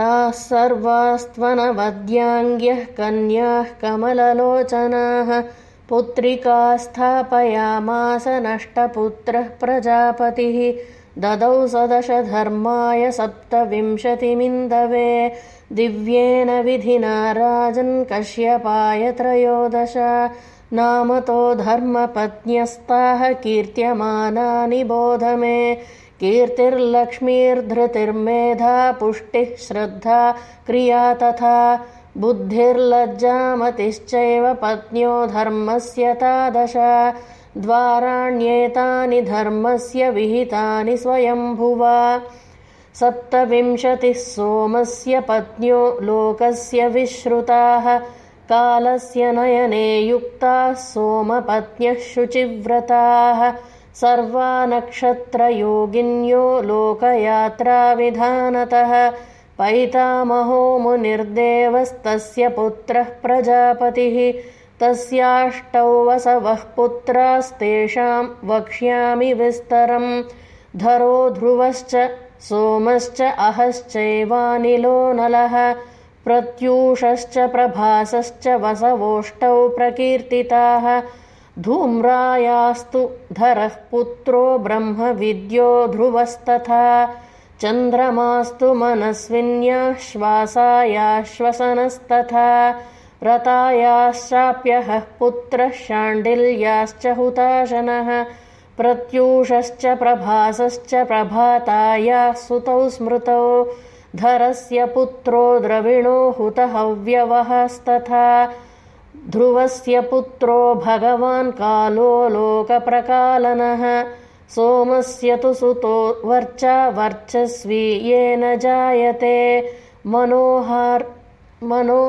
ताः सर्वास्त्वनवद्याङ्ग्यः कन्याः कमललोचनाः पुत्रिका स्थापयामास नष्टपुत्रः प्रजापतिः। ददौ सदशधर्माय सप्तविंशतिमिन्दवे दिव्येन विधिना राजन् कश्यपाय त्रयोदश। नामतो धर्मपत्न्यस्ताः कीर्त्यमानानि बोध मे कीर्तिर्लक्ष्मीर्धृतिर्मेधा पुष्टिः श्रद्धा क्रिया तथा बुद्धिर्लज्जामतिश्चैव पत्न्यो धर्मस्य तादश। द्वाराण्येतानि धर्मस्य विहितानि स्वयम्भुवा। सप्तविंशतिः सोमस्य पत्न्यो लोकस्य विश्रुताः। कालस्य नयने युक्ताः सोमपत्न्यः शुचिव्रताः सर्वा नक्षत्रयोगिन्यो लोकयात्राविधानतः पैतामहो मुनिर्देवस्तस्य पुत्रः प्रजापतिः तस्याष्टौ वसवः पुत्रास्तेषां वक्ष्यामि विस्तरम् धरो ध्रुवश्च सोमश्च अहश्चैवानिलो नलः प्रत्यूषश्च प्रभासश्च वसवोष्टौ प्रकीर्तिताः धूम्रायास्तु धरः पुत्रो ब्रह्मविद्यो ध्रुवस्तथा चन्द्रमास्तु मनस्विन्याश्वासायाश्वसनस्तथा रतायाश्चाप्यहः पुत्रः शाण्डिल्याश्च हुताशनः प्रत्यूषश्च प्रभासश्च प्रभातायाः सुतौ स्मृतौ धरस्य पुत्रो द्रविणो हुतहव्यवहस्तथा ध्रुवस्य पुत्रो भगवान् कालो लोकप्रकालनः सोमस्य तु सुतो वर्चा वर्चस्वी येन जायते। मनोहार् मनो